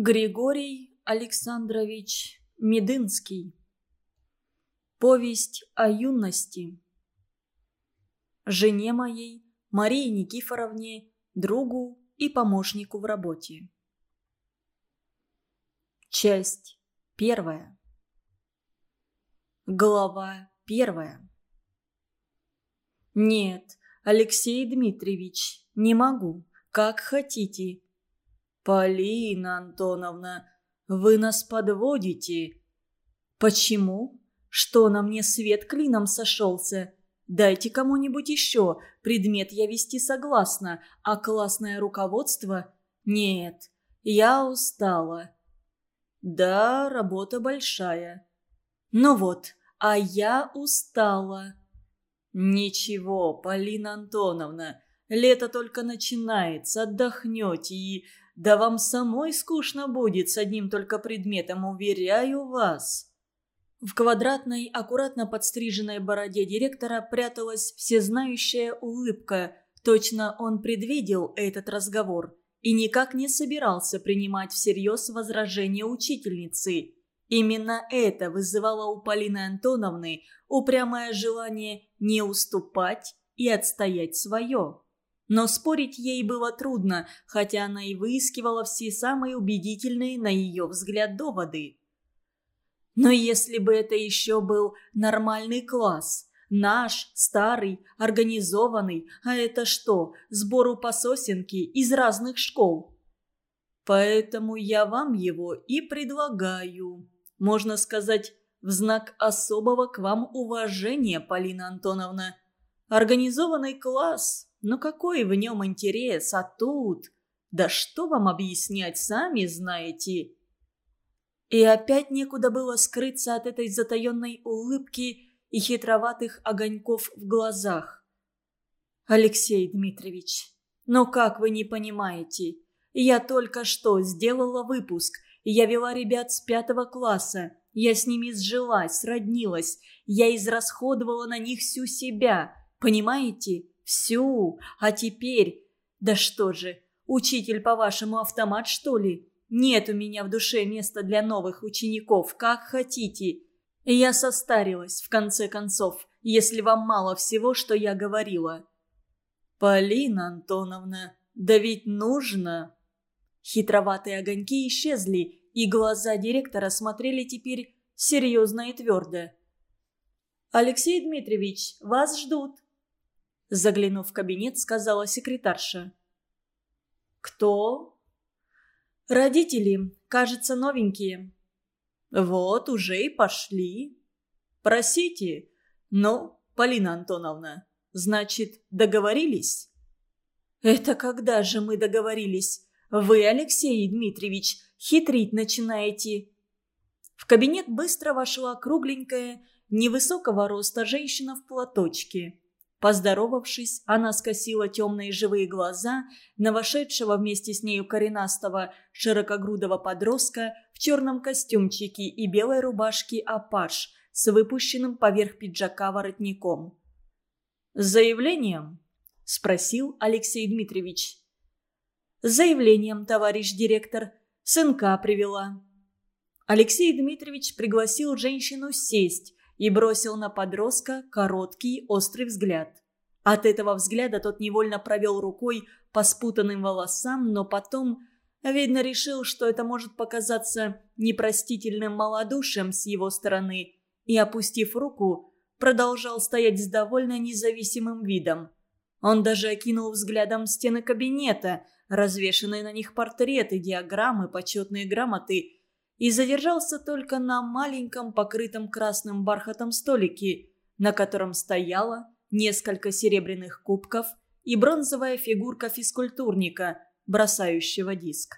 Григорий Александрович Медынский. Повесть о юности. Жене моей, Марии Никифоровне, другу и помощнику в работе. Часть первая. Глава первая. Нет, Алексей Дмитриевич, не могу. Как хотите. «Полина Антоновна, вы нас подводите». «Почему? Что на мне свет клином сошелся? Дайте кому-нибудь еще. Предмет я вести согласна, а классное руководство? Нет, я устала». «Да, работа большая». «Ну вот, а я устала». «Ничего, Полина Антоновна, лето только начинается, отдохнете и да вам самой скучно будет с одним только предметом, уверяю вас». В квадратной, аккуратно подстриженной бороде директора пряталась всезнающая улыбка. Точно он предвидел этот разговор и никак не собирался принимать всерьез возражения учительницы. Именно это вызывало у Полины Антоновны упрямое желание не уступать и отстоять свое. Но спорить ей было трудно, хотя она и выискивала все самые убедительные, на ее взгляд, доводы. Но если бы это еще был нормальный класс, наш, старый, организованный, а это что, сбору по сосенке из разных школ? Поэтому я вам его и предлагаю. Можно сказать, в знак особого к вам уважения, Полина Антоновна. Организованный класс ну какой в нем интерес, а тут... Да что вам объяснять, сами знаете. И опять некуда было скрыться от этой затаенной улыбки и хитроватых огоньков в глазах. «Алексей Дмитриевич, ну как вы не понимаете? Я только что сделала выпуск, я вела ребят с пятого класса, я с ними сжилась, сроднилась, я израсходовала на них всю себя, понимаете? Всю. А теперь... Да что же, учитель, по-вашему, автомат, что ли? Нет у меня в душе места для новых учеников, как хотите. Я состарилась, в конце концов, если вам мало всего, что я говорила. Полина Антоновна, да ведь нужно... Хитроватые огоньки исчезли, и глаза директора смотрели теперь серьезно и твердо. «Алексей Дмитриевич, вас ждут», Заглянув в кабинет, сказала секретарша. «Кто?» «Родители, кажется, новенькие». «Вот, уже и пошли». «Просите». «Ну, Полина Антоновна, значит, договорились?» «Это когда же мы договорились? Вы, Алексей Дмитриевич, хитрить начинаете». В кабинет быстро вошла кругленькая, невысокого роста женщина в платочке. Поздоровавшись, она скосила темные живые глаза на вошедшего вместе с нею коренастого широкогрудого подростка в черном костюмчике и белой рубашке «Апаш» с выпущенным поверх пиджака воротником. «С заявлением?» – спросил Алексей Дмитриевич. «С заявлением, товарищ директор. Сынка привела». Алексей Дмитриевич пригласил женщину сесть, и бросил на подростка короткий острый взгляд. От этого взгляда тот невольно провел рукой по спутанным волосам, но потом, видно, решил, что это может показаться непростительным малодушием с его стороны, и, опустив руку, продолжал стоять с довольно независимым видом. Он даже окинул взглядом стены кабинета, развешанные на них портреты, диаграммы, почетные грамоты – и задержался только на маленьком покрытом красным бархатом столике, на котором стояло несколько серебряных кубков и бронзовая фигурка физкультурника, бросающего диск.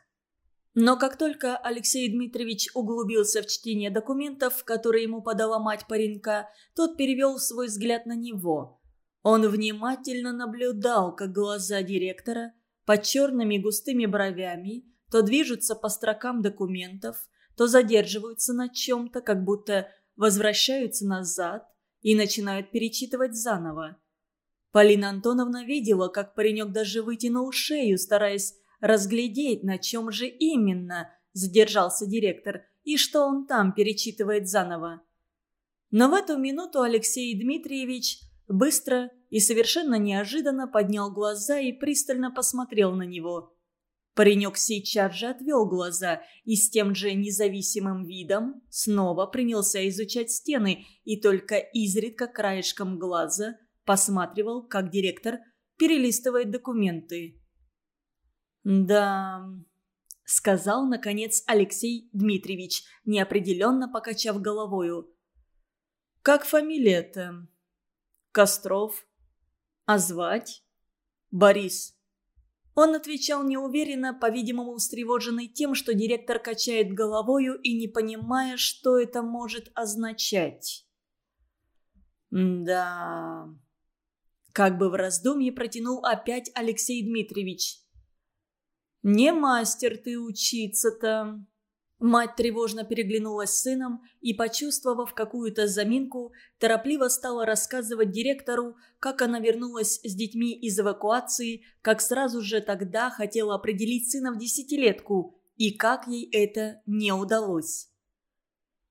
Но как только Алексей Дмитриевич углубился в чтение документов, которые ему подала мать паренька, тот перевел свой взгляд на него. Он внимательно наблюдал, как глаза директора под черными густыми бровями то движутся по строкам документов, то задерживаются на чем-то, как будто возвращаются назад и начинают перечитывать заново. Полина Антоновна видела, как паренек даже вытянул шею, стараясь разглядеть, на чем же именно задержался директор и что он там перечитывает заново. Но в эту минуту Алексей Дмитриевич быстро и совершенно неожиданно поднял глаза и пристально посмотрел на него. Паренек сейчас же отвел глаза и с тем же независимым видом снова принялся изучать стены и только изредка краешком глаза посматривал, как директор перелистывает документы. «Да...» — сказал, наконец, Алексей Дмитриевич, неопределенно покачав головою. «Как фамилия-то?» «Костров?» «А звать?» «Борис». Он отвечал неуверенно, по-видимому, встревоженный тем, что директор качает головою и не понимая, что это может означать. «Да...» Как бы в раздумье протянул опять Алексей Дмитриевич. «Не мастер ты учиться-то!» Мать тревожно переглянулась с сыном и, почувствовав какую-то заминку, торопливо стала рассказывать директору, как она вернулась с детьми из эвакуации, как сразу же тогда хотела определить сына в десятилетку, и как ей это не удалось.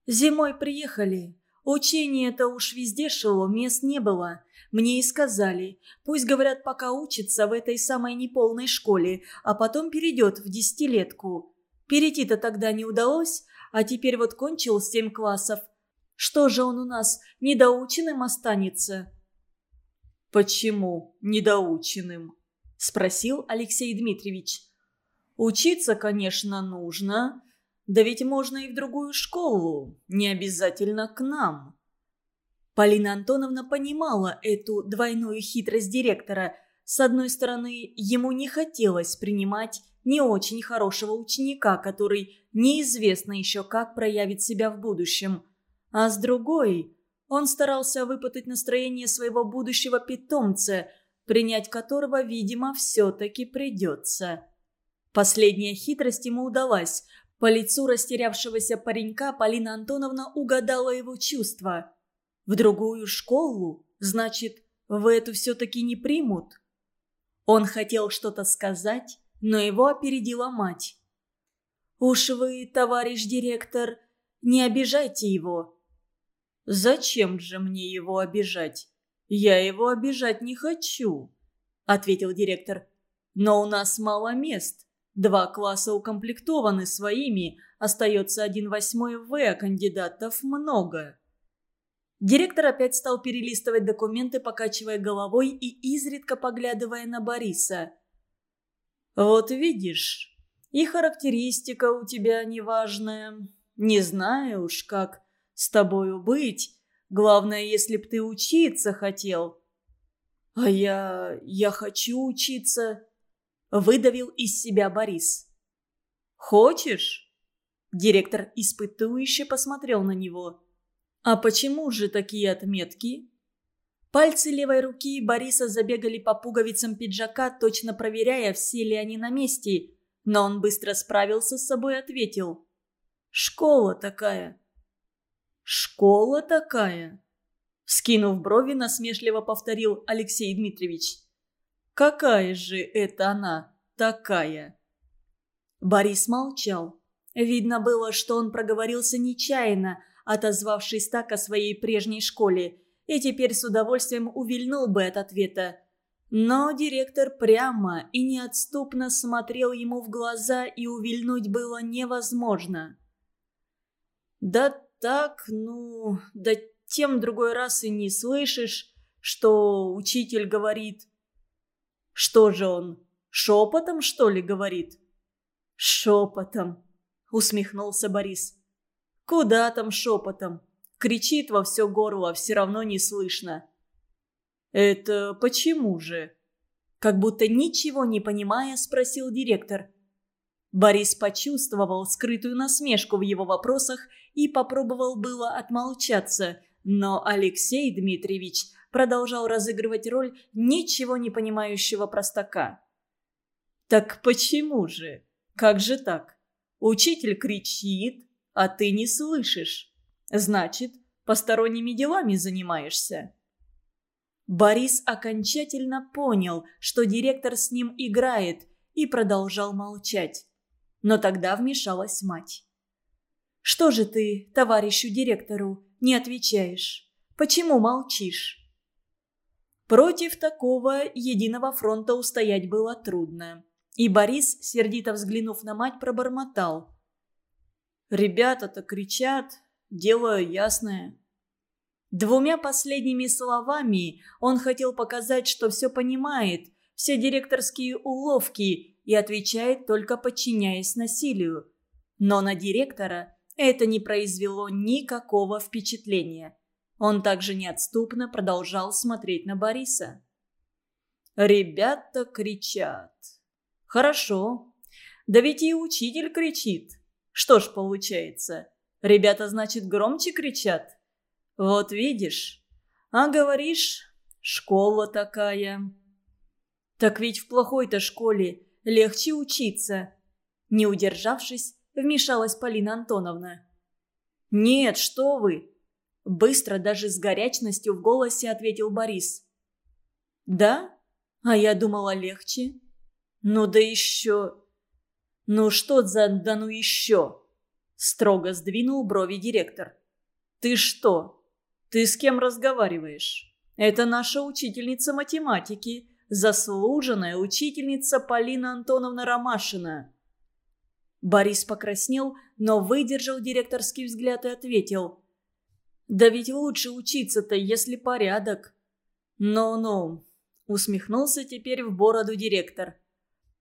«Зимой приехали. Учение-то уж везде шло, мест не было. Мне и сказали, пусть, говорят, пока учится в этой самой неполной школе, а потом перейдет в десятилетку». Перейти-то тогда не удалось, а теперь вот кончил семь классов. Что же он у нас, недоученным останется?» «Почему недоученным?» – спросил Алексей Дмитриевич. «Учиться, конечно, нужно, да ведь можно и в другую школу, не обязательно к нам». Полина Антоновна понимала эту двойную хитрость директора. С одной стороны, ему не хотелось принимать не очень хорошего ученика, который неизвестно еще как проявит себя в будущем. А с другой, он старался выпытать настроение своего будущего питомца, принять которого, видимо, все-таки придется. Последняя хитрость ему удалась. По лицу растерявшегося паренька Полина Антоновна угадала его чувства. В другую школу? Значит, в эту все-таки не примут? Он хотел что-то сказать, но его опередила мать. «Уж вы, товарищ директор, не обижайте его». «Зачем же мне его обижать? Я его обижать не хочу», — ответил директор. «Но у нас мало мест. Два класса укомплектованы своими, остается один восьмой В, а кандидатов много». Директор опять стал перелистывать документы, покачивая головой и изредка поглядывая на Бориса. «Вот видишь, и характеристика у тебя неважная. Не знаю уж, как с тобою быть. Главное, если б ты учиться хотел». «А я... я хочу учиться», — выдавил из себя Борис. «Хочешь?» Директор испытующе посмотрел на него. «А почему же такие отметки?» Пальцы левой руки Бориса забегали по пуговицам пиджака, точно проверяя, все ли они на месте. Но он быстро справился с собой и ответил. «Школа такая». «Школа такая?» Скинув брови, насмешливо повторил Алексей Дмитриевич. «Какая же это она такая?» Борис молчал. Видно было, что он проговорился нечаянно, отозвавшись так о своей прежней школе – и теперь с удовольствием увильнул бы от ответа. Но директор прямо и неотступно смотрел ему в глаза, и увильнуть было невозможно. «Да так, ну, да тем другой раз и не слышишь, что учитель говорит». «Что же он, шепотом, что ли, говорит?» «Шепотом», — усмехнулся Борис. «Куда там шепотом? Кричит во все горло, все равно не слышно. «Это почему же?» Как будто ничего не понимая, спросил директор. Борис почувствовал скрытую насмешку в его вопросах и попробовал было отмолчаться, но Алексей Дмитриевич продолжал разыгрывать роль ничего не понимающего простака. «Так почему же? Как же так? Учитель кричит, а ты не слышишь». Значит, посторонними делами занимаешься». Борис окончательно понял, что директор с ним играет, и продолжал молчать. Но тогда вмешалась мать. «Что же ты, товарищу директору, не отвечаешь? Почему молчишь?» Против такого единого фронта устоять было трудно. И Борис, сердито взглянув на мать, пробормотал. «Ребята-то кричат, дело ясное». Двумя последними словами он хотел показать, что все понимает, все директорские уловки и отвечает только подчиняясь насилию. Но на директора это не произвело никакого впечатления. Он также неотступно продолжал смотреть на Бориса. «Ребята кричат. Хорошо. Да ведь и учитель кричит. Что ж получается? Ребята, значит, громче кричат?» Вот видишь. А говоришь, школа такая. Так ведь в плохой-то школе легче учиться. Не удержавшись, вмешалась Полина Антоновна. «Нет, что вы!» Быстро, даже с горячностью в голосе ответил Борис. «Да? А я думала легче. Ну да еще...» «Ну что за да ну еще?» Строго сдвинул брови директор. «Ты что, «Ты с кем разговариваешь?» «Это наша учительница математики, заслуженная учительница Полина Антоновна Ромашина». Борис покраснел, но выдержал директорский взгляд и ответил. «Да ведь лучше учиться-то, если порядок». «Ну-ну», — усмехнулся теперь в бороду директор.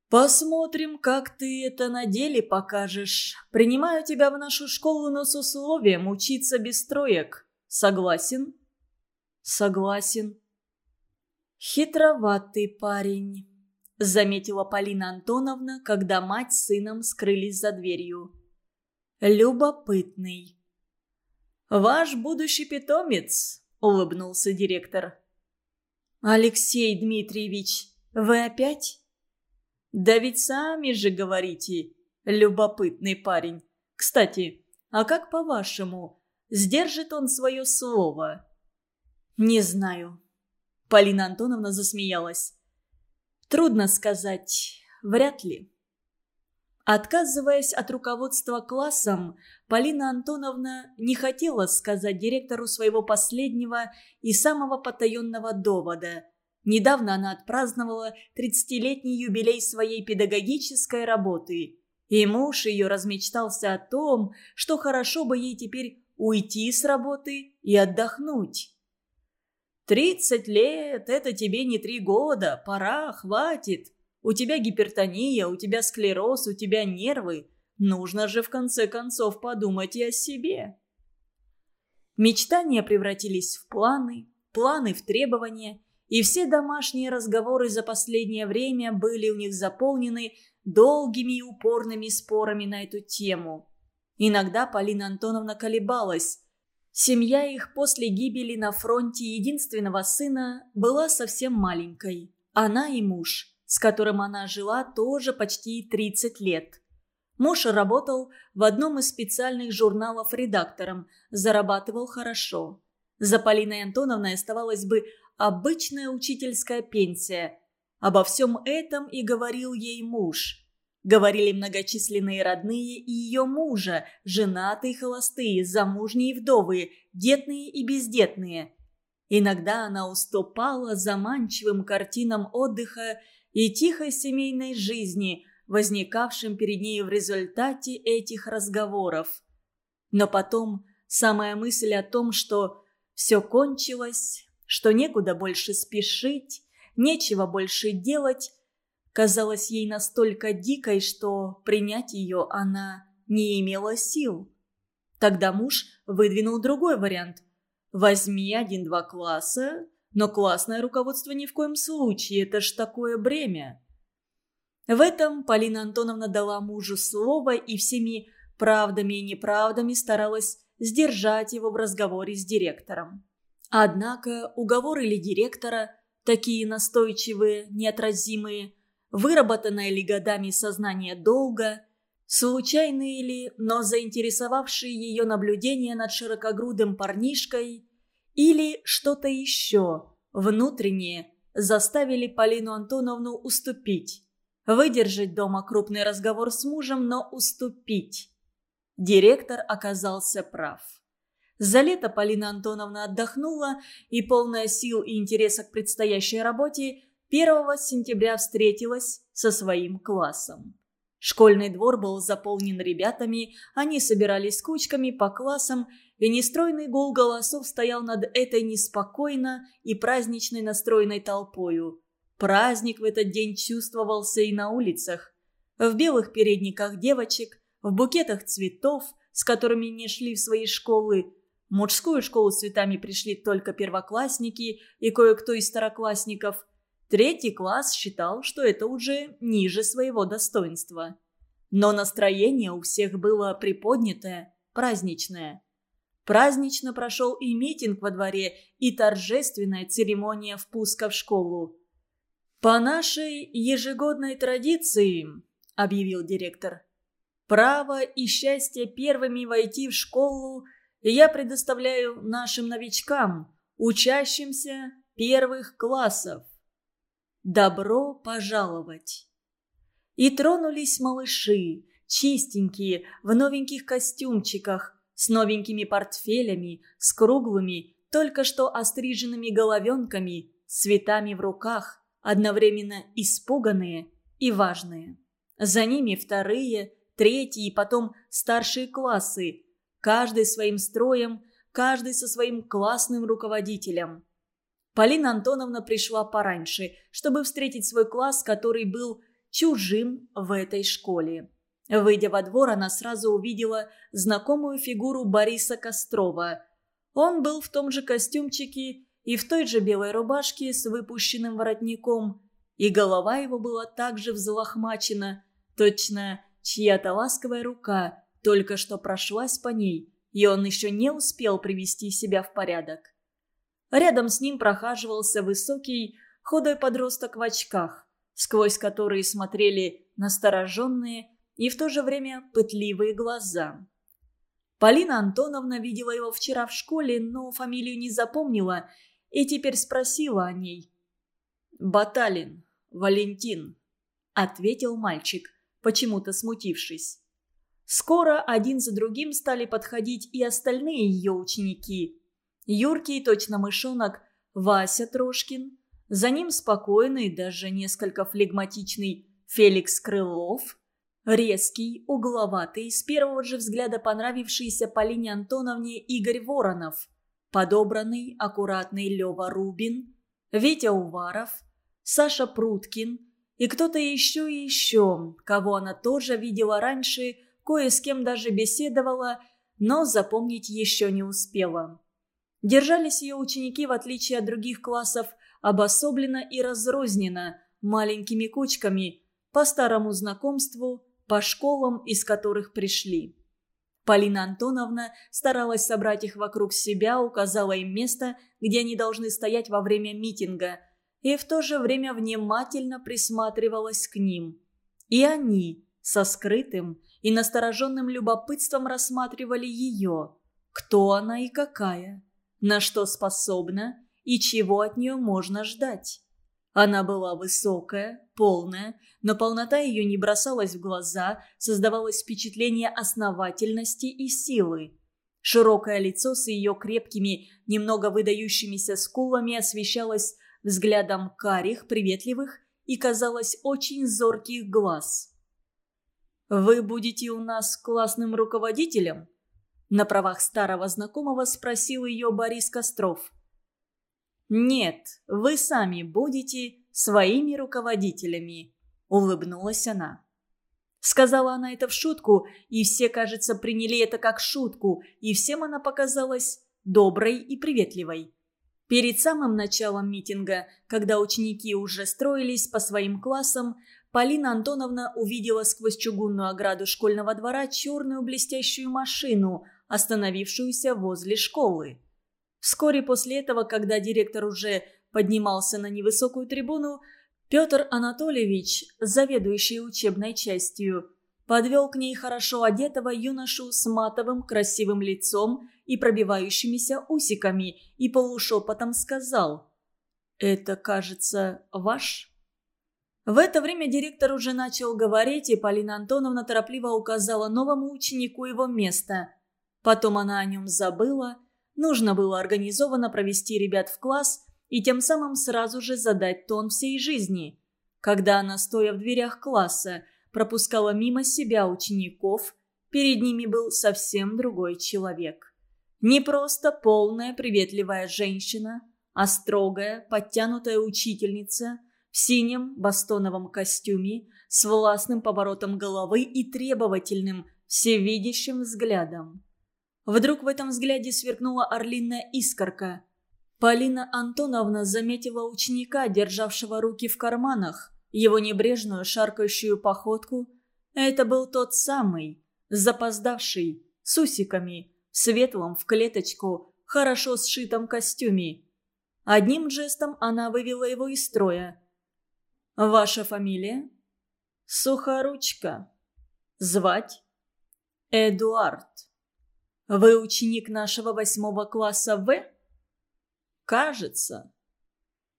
«Посмотрим, как ты это на деле покажешь. Принимаю тебя в нашу школу, но с условием учиться без троек». Согласен?» «Согласен». «Хитроватый парень», — заметила Полина Антоновна, когда мать с сыном скрылись за дверью. «Любопытный». «Ваш будущий питомец», — улыбнулся директор. «Алексей Дмитриевич, вы опять?» «Да ведь сами же говорите, любопытный парень. Кстати, а как по-вашему, Сдержит он свое слово?» «Не знаю». Полина Антоновна засмеялась. «Трудно сказать. Вряд ли». Отказываясь от руководства классом, Полина Антоновна не хотела сказать директору своего последнего и самого потаенного довода. Недавно она отпраздновала 30-летний юбилей своей педагогической работы. И муж ее размечтался о том, что хорошо бы ей теперь уйти с работы и отдохнуть. «Тридцать лет – это тебе не три года, пора, хватит. У тебя гипертония, у тебя склероз, у тебя нервы. Нужно же в конце концов подумать и о себе». Мечтания превратились в планы, планы в требования, и все домашние разговоры за последнее время были у них заполнены долгими и упорными спорами на эту тему. Иногда Полина Антоновна колебалась. Семья их после гибели на фронте единственного сына была совсем маленькой. Она и муж, с которым она жила тоже почти 30 лет. Муж работал в одном из специальных журналов редактором, зарабатывал хорошо. За Полиной Антоновной оставалась бы обычная учительская пенсия. Обо всем этом и говорил ей муж. Говорили многочисленные родные и ее мужа, женатые, холостые, замужние вдовы, детные и бездетные. Иногда она уступала заманчивым картинам отдыха и тихой семейной жизни, возникавшим перед ней в результате этих разговоров. Но потом самая мысль о том, что все кончилось, что некуда больше спешить, нечего больше делать, казалась ей настолько дикой, что принять ее она не имела сил. Тогда муж выдвинул другой вариант. «Возьми один-два класса, но классное руководство ни в коем случае, это ж такое бремя». В этом Полина Антоновна дала мужу слово и всеми правдами и неправдами старалась сдержать его в разговоре с директором. Однако уговоры ли директора, такие настойчивые, неотразимые, выработанное ли годами сознание долга, случайные ли, но заинтересовавшие ее наблюдения над широкогрудым парнишкой, или что-то еще, внутреннее, заставили Полину Антоновну уступить. Выдержать дома крупный разговор с мужем, но уступить. Директор оказался прав. За лето Полина Антоновна отдохнула и, полная сил и интереса к предстоящей работе, 1 сентября встретилась со своим классом. Школьный двор был заполнен ребятами, они собирались кучками по классам, и нестройный гул голосов стоял над этой неспокойно и праздничной настроенной толпою. Праздник в этот день чувствовался и на улицах. В белых передниках девочек, в букетах цветов, с которыми не шли в свои школы. Мужскую школу с цветами пришли только первоклассники и кое-кто из староклассников. Третий класс считал, что это уже ниже своего достоинства. Но настроение у всех было приподнятое, праздничное. Празднично прошел и митинг во дворе, и торжественная церемония впуска в школу. «По нашей ежегодной традиции», — объявил директор, — «право и счастье первыми войти в школу я предоставляю нашим новичкам, учащимся первых классов. Добро пожаловать!» И тронулись малыши, чистенькие, в новеньких костюмчиках, с новенькими портфелями, с круглыми, только что остриженными головенками, цветами в руках, одновременно испуганные и важные. За ними вторые, третьи и потом старшие классы, каждый своим строем, каждый со своим классным руководителем. Полина Антоновна пришла пораньше, чтобы встретить свой класс, который был чужим в этой школе. Выйдя во двор, она сразу увидела знакомую фигуру Бориса Кострова. Он был в том же костюмчике и в той же белой рубашке с выпущенным воротником, и голова его была также взлохмачена, точно чья-то ласковая рука только что прошлась по ней, и он еще не успел привести себя в порядок. Рядом с ним прохаживался высокий, худой подросток в очках, сквозь которые смотрели настороженные и в то же время пытливые глаза. Полина Антоновна видела его вчера в школе, но фамилию не запомнила и теперь спросила о ней. «Баталин, Валентин», — ответил мальчик, почему-то смутившись. Скоро один за другим стали подходить и остальные ее ученики. Юркий, точно мышонок, Вася Трошкин. За ним спокойный, даже несколько флегматичный Феликс Крылов. Резкий, угловатый, с первого же взгляда понравившийся Полине Антоновне Игорь Воронов. Подобранный, аккуратный Лева Рубин. Витя Уваров. Саша Пруткин. И кто-то еще и еще, кого она тоже видела раньше, кое с кем даже беседовала, но запомнить еще не успела. Держались ее ученики, в отличие от других классов, обособленно и разрозненно, маленькими кучками, по старому знакомству, по школам, из которых пришли. Полина Антоновна старалась собрать их вокруг себя, указала им место, где они должны стоять во время митинга, и в то же время внимательно присматривалась к ним. И они со скрытым и настороженным любопытством рассматривали ее, кто она и какая на что способна и чего от нее можно ждать. Она была высокая, полная, но полнота ее не бросалась в глаза, создавалось впечатление основательности и силы. Широкое лицо с ее крепкими, немного выдающимися скулами освещалось взглядом карих, приветливых и, казалось, очень зорких глаз. «Вы будете у нас классным руководителем?» На правах старого знакомого спросил ее Борис Костров. «Нет, вы сами будете своими руководителями», — улыбнулась она. Сказала она это в шутку, и все, кажется, приняли это как шутку, и всем она показалась доброй и приветливой. Перед самым началом митинга, когда ученики уже строились по своим классам, Полина Антоновна увидела сквозь чугунную ограду школьного двора черную блестящую машину — остановившуюся возле школы. Вскоре после этого, когда директор уже поднимался на невысокую трибуну, Петр Анатольевич, заведующий учебной частью, подвел к ней хорошо одетого юношу с матовым красивым лицом и пробивающимися усиками и полушепотом сказал «Это, кажется, ваш?» В это время директор уже начал говорить, и Полина Антоновна торопливо указала новому ученику его место. Потом она о нем забыла. Нужно было организованно провести ребят в класс и тем самым сразу же задать тон всей жизни. Когда она, стоя в дверях класса, пропускала мимо себя учеников, перед ними был совсем другой человек. Не просто полная приветливая женщина, а строгая, подтянутая учительница – в синем бастоновом костюме с властным поворотом головы и требовательным, всевидящим взглядом. Вдруг в этом взгляде сверкнула орлиная искорка. Полина Антоновна заметила ученика, державшего руки в карманах, его небрежную шаркающую походку. Это был тот самый, запоздавший, с усиками, светлым в клеточку, хорошо сшитом костюме. Одним жестом она вывела его из строя. Ваша фамилия? Сухоручка. Звать? Эдуард. Вы ученик нашего восьмого класса В? Кажется.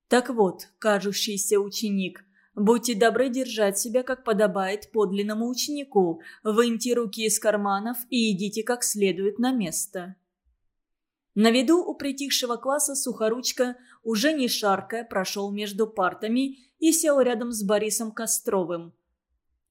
Так вот, кажущийся ученик, будьте добры держать себя, как подобает подлинному ученику, выньте руки из карманов и идите как следует на место. На виду у притихшего класса Сухоручка, уже не шаркая, прошел между партами и сел рядом с Борисом Костровым.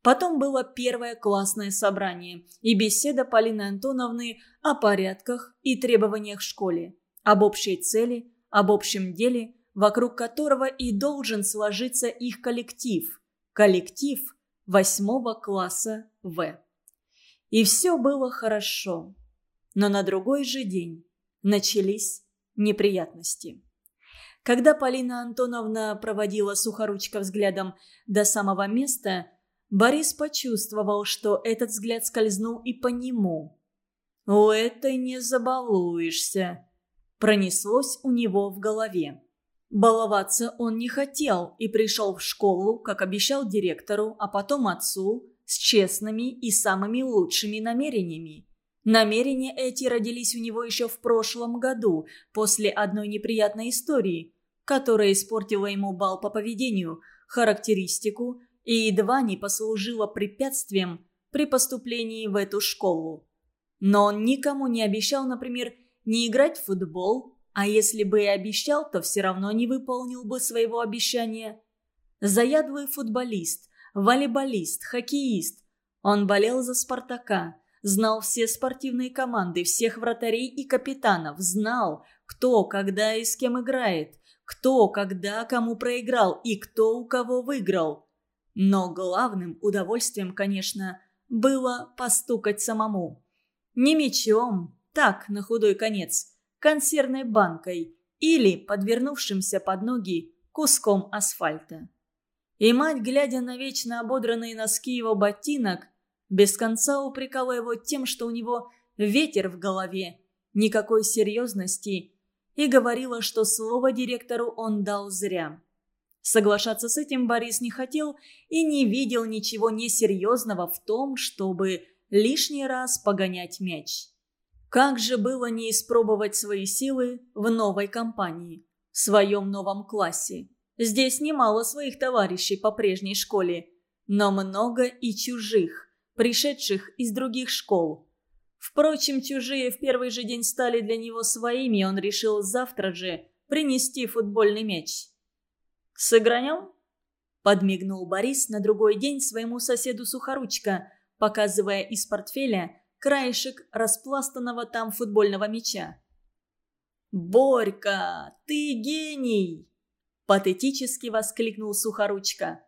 Потом было первое классное собрание и беседа Полины Антоновны о порядках и требованиях в школе, об общей цели, об общем деле, вокруг которого и должен сложиться их коллектив. Коллектив восьмого класса В. И все было хорошо. Но на другой же день начались неприятности. Когда Полина Антоновна проводила Сухоручка взглядом до самого места, Борис почувствовал, что этот взгляд скользнул и по нему. «У этой не забалуешься», – пронеслось у него в голове. Баловаться он не хотел и пришел в школу, как обещал директору, а потом отцу, с честными и самыми лучшими намерениями. Намерения эти родились у него еще в прошлом году, после одной неприятной истории, которая испортила ему бал по поведению, характеристику и едва не послужила препятствием при поступлении в эту школу. Но он никому не обещал, например, не играть в футбол, а если бы и обещал, то все равно не выполнил бы своего обещания. Заядлый футболист, волейболист, хоккеист. Он болел за «Спартака», Знал все спортивные команды, всех вратарей и капитанов. Знал, кто, когда и с кем играет. Кто, когда, кому проиграл и кто у кого выиграл. Но главным удовольствием, конечно, было постукать самому. Не мечом, так, на худой конец, консервной банкой или подвернувшимся под ноги куском асфальта. И мать, глядя на вечно ободранные носки его ботинок, без конца упрекала его тем, что у него ветер в голове, никакой серьезности, и говорила, что слово директору он дал зря. Соглашаться с этим Борис не хотел и не видел ничего несерьезного в том, чтобы лишний раз погонять мяч. Как же было не испробовать свои силы в новой компании, в своем новом классе? Здесь немало своих товарищей по прежней школе, но много и чужих пришедших из других школ. Впрочем, чужие в первый же день стали для него своими, и он решил завтра же принести футбольный мяч. «Сыграем?» – подмигнул Борис на другой день своему соседу Сухоручка, показывая из портфеля краешек распластанного там футбольного мяча. «Борька, ты гений!» – патетически воскликнул Сухоручка.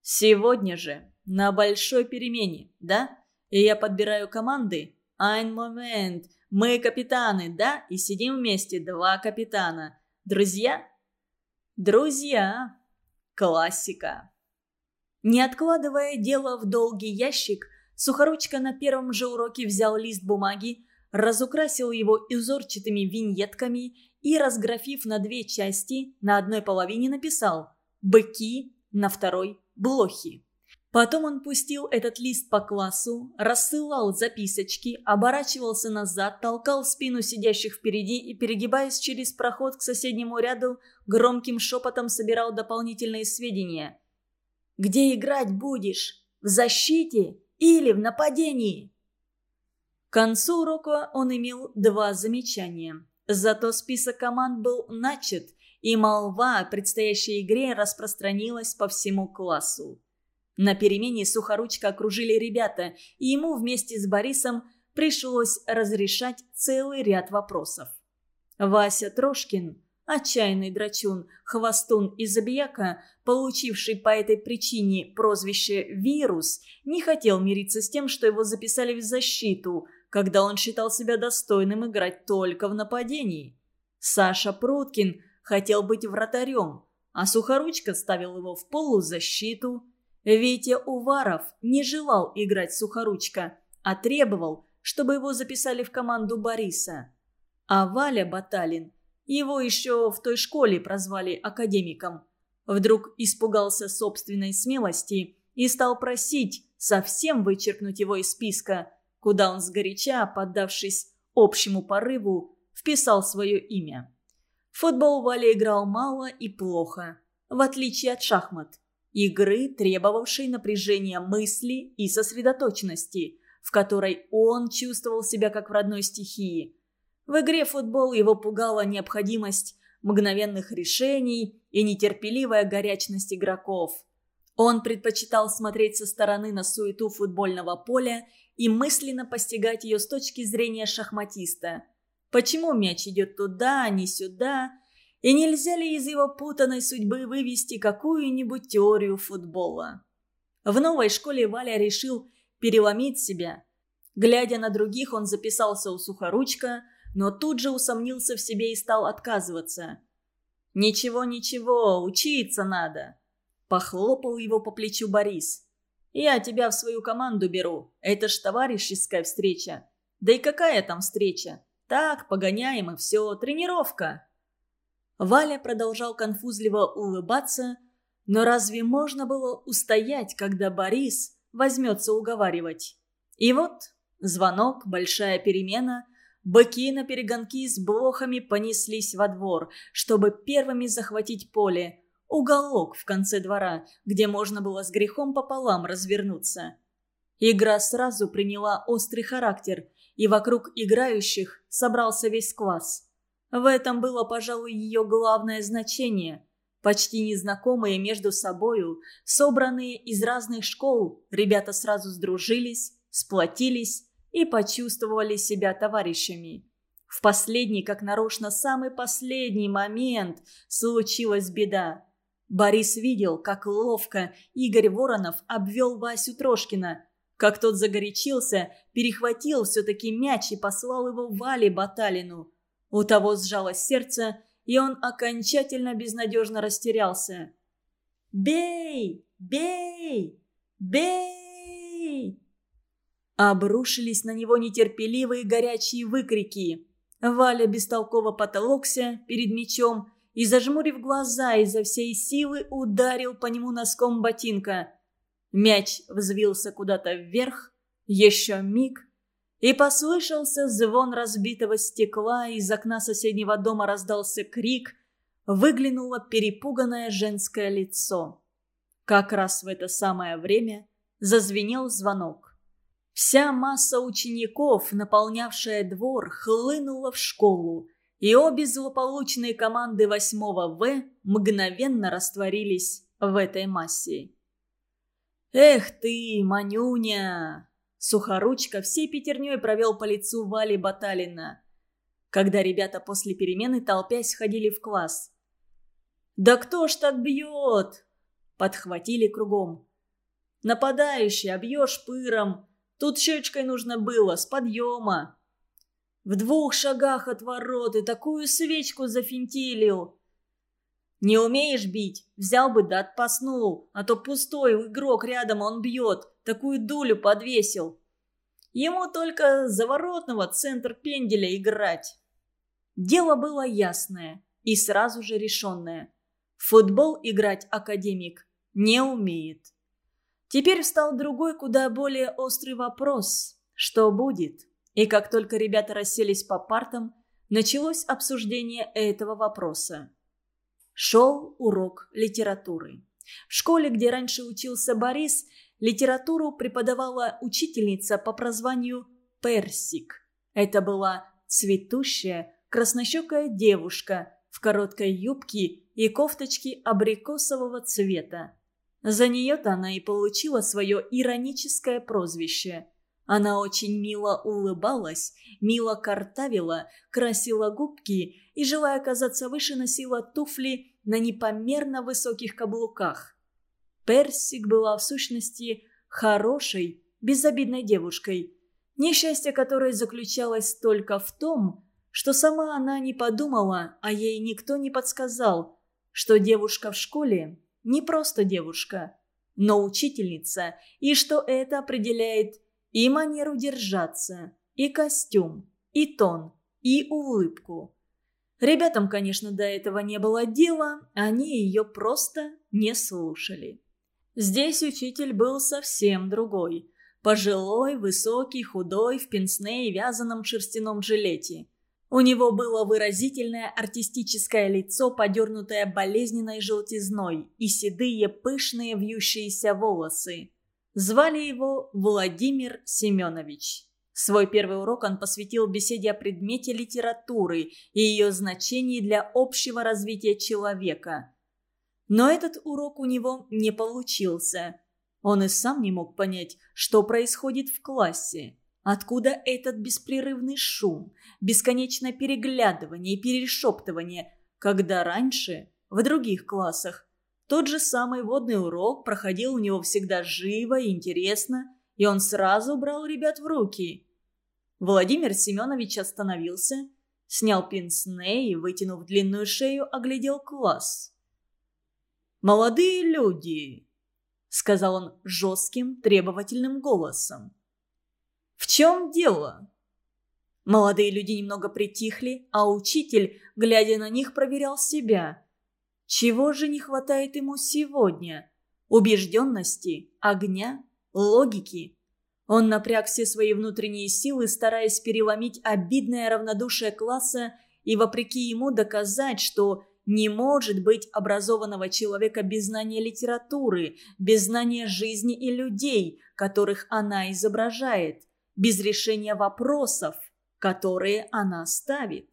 «Сегодня же на большой перемене, да? И я подбираю команды. Айн момент. Мы капитаны, да? И сидим вместе, два капитана. Друзья? Друзья. Классика. Не откладывая дело в долгий ящик, Сухоручка на первом же уроке взял лист бумаги, разукрасил его узорчатыми виньетками и, разграфив на две части, на одной половине написал «быки», на второй «блохи». Потом он пустил этот лист по классу, рассылал записочки, оборачивался назад, толкал спину сидящих впереди и, перегибаясь через проход к соседнему ряду, громким шепотом собирал дополнительные сведения. Где играть будешь? В защите или в нападении?» К концу урока он имел два замечания. Зато список команд был начат, и молва о предстоящей игре распространилась по всему классу. На перемене Сухоручка окружили ребята, и ему вместе с Борисом пришлось разрешать целый ряд вопросов. Вася Трошкин, отчаянный драчун, хвостун и забияка, получивший по этой причине прозвище «Вирус», не хотел мириться с тем, что его записали в защиту, когда он считал себя достойным играть только в нападении. Саша Пруткин хотел быть вратарем, а Сухоручка ставил его в полузащиту. Витя Уваров не желал играть Сухоручка, а требовал, чтобы его записали в команду Бориса. А Валя Баталин, его еще в той школе прозвали академиком, вдруг испугался собственной смелости и стал просить совсем вычеркнуть его из списка, куда он сгоряча, поддавшись общему порыву, вписал свое имя. футбол Валя играл мало и плохо, в отличие от шахмат. Игры, требовавшей напряжения мысли и сосредоточенности, в которой он чувствовал себя как в родной стихии – в игре футбол его пугала необходимость мгновенных решений и нетерпеливая горячность игроков. Он предпочитал смотреть со стороны на суету футбольного поля и мысленно постигать ее с точки зрения шахматиста. Почему мяч идет туда, а не сюда? И нельзя ли из его путанной судьбы вывести какую-нибудь теорию футбола? В новой школе Валя решил переломить себя. Глядя на других, он записался у Сухоручка – но тут же усомнился в себе и стал отказываться. «Ничего, ничего, учиться надо!» Похлопал его по плечу Борис. «Я тебя в свою команду беру. Это ж товарищеская встреча. Да и какая там встреча? Так, погоняем и все, тренировка!» Валя продолжал конфузливо улыбаться, но разве можно было устоять, когда Борис возьмется уговаривать? И вот звонок, большая перемена – Быки на перегонки с блохами понеслись во двор, чтобы первыми захватить поле. Уголок в конце двора, где можно было с грехом пополам развернуться. Игра сразу приняла острый характер, и вокруг играющих собрался весь класс. В этом было, пожалуй, ее главное значение. Почти незнакомые между собою, собранные из разных школ, ребята сразу сдружились, сплотились и почувствовали себя товарищами. В последний, как нарочно, самый последний момент случилась беда. Борис видел, как ловко Игорь Воронов обвел Васю Трошкина. Как тот загорячился, перехватил все-таки мяч и послал его Вале Баталину. У того сжалось сердце, и он окончательно безнадежно растерялся. «Бей! Бей! Бей!» Обрушились на него нетерпеливые горячие выкрики. Валя бестолково потолокся перед мечом и, зажмурив глаза, изо всей силы ударил по нему носком ботинка. Мяч взвился куда-то вверх, еще миг, и послышался звон разбитого стекла, из окна соседнего дома раздался крик, выглянуло перепуганное женское лицо. Как раз в это самое время зазвенел звонок. Вся масса учеников, наполнявшая двор, хлынула в школу, и обе злополучные команды восьмого В мгновенно растворились в этой массе. «Эх ты, Манюня!» Сухоручка всей пятерней провел по лицу Вали Баталина, когда ребята после перемены толпясь ходили в класс. «Да кто ж так бьет?» Подхватили кругом. «Нападающий, обьешь пыром, Тут щечкой нужно было, с подъема. В двух шагах от ворот и такую свечку зафинтилил. Не умеешь бить? Взял бы да отпаснул, а то пустой игрок рядом он бьет, такую дулю подвесил. Ему только заворотного центр пенделя играть. Дело было ясное и сразу же решенное. Футбол играть академик не умеет. Теперь встал другой, куда более острый вопрос. Что будет? И как только ребята расселись по партам, началось обсуждение этого вопроса. Шел урок литературы. В школе, где раньше учился Борис, литературу преподавала учительница по прозванию Персик. Это была цветущая, краснощекая девушка в короткой юбке и кофточке абрикосового цвета. За нее-то она и получила свое ироническое прозвище. Она очень мило улыбалась, мило картавила, красила губки и, желая казаться выше, носила туфли на непомерно высоких каблуках. Персик была в сущности хорошей, безобидной девушкой, несчастье которой заключалось только в том, что сама она не подумала, а ей никто не подсказал, что девушка в школе не просто девушка, но учительница, и что это определяет и манеру держаться, и костюм, и тон, и улыбку. Ребятам, конечно, до этого не было дела, они ее просто не слушали. Здесь учитель был совсем другой. Пожилой, высокий, худой, в пенсне и вязаном шерстяном жилете. У него было выразительное артистическое лицо, подернутое болезненной желтизной, и седые пышные вьющиеся волосы. Звали его Владимир Семенович. Свой первый урок он посвятил беседе о предмете литературы и ее значении для общего развития человека. Но этот урок у него не получился. Он и сам не мог понять, что происходит в классе. Откуда этот беспрерывный шум, бесконечное переглядывание и перешептывание, когда раньше, в других классах, тот же самый водный урок проходил у него всегда живо и интересно, и он сразу брал ребят в руки. Владимир Семенович остановился, снял пенсне и, вытянув длинную шею, оглядел класс. «Молодые люди!» — сказал он жестким, требовательным голосом. «В чем дело?» Молодые люди немного притихли, а учитель, глядя на них, проверял себя. Чего же не хватает ему сегодня? Убежденности, огня, логики. Он напряг все свои внутренние силы, стараясь переломить обидное равнодушие класса и, вопреки ему, доказать, что не может быть образованного человека без знания литературы, без знания жизни и людей, которых она изображает без решения вопросов, которые она ставит.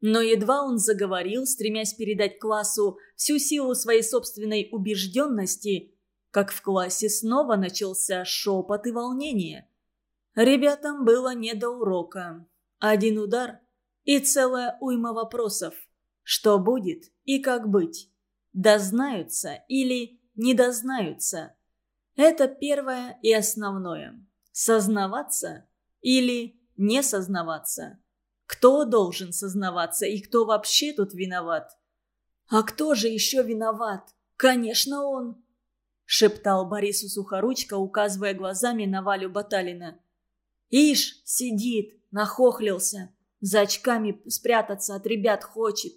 Но едва он заговорил, стремясь передать классу всю силу своей собственной убежденности, как в классе снова начался шепот и волнение. Ребятам было не до урока. Один удар и целая уйма вопросов. Что будет и как быть? Дознаются или не дознаются? Это первое и основное. Сознаваться или не сознаваться? Кто должен сознаваться и кто вообще тут виноват? А кто же еще виноват? Конечно, он. Шептал Борису Сухоручка, указывая глазами на Валю Баталина. Ишь, сидит, нахохлился. За очками спрятаться от ребят хочет.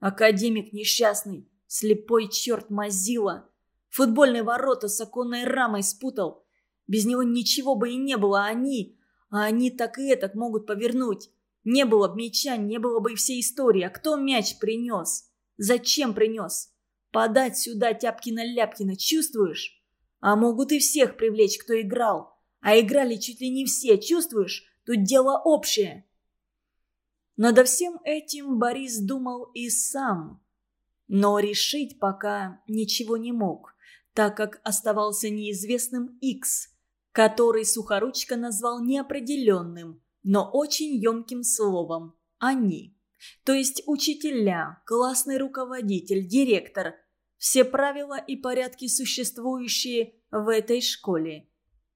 Академик несчастный, слепой черт мазила. Футбольные ворота с оконной рамой спутал. Без него ничего бы и не было, а они... А они так и этот могут повернуть. Не было бы мяча, не было бы и всей истории. А кто мяч принес? Зачем принес? Подать сюда Тяпкина-Ляпкина, чувствуешь? А могут и всех привлечь, кто играл. А играли чуть ли не все, чувствуешь? Тут дело общее. Над всем этим Борис думал и сам. Но решить пока ничего не мог, так как оставался неизвестным Икс – который Сухоручка назвал неопределенным, но очень емким словом «они». То есть учителя, классный руководитель, директор – все правила и порядки, существующие в этой школе.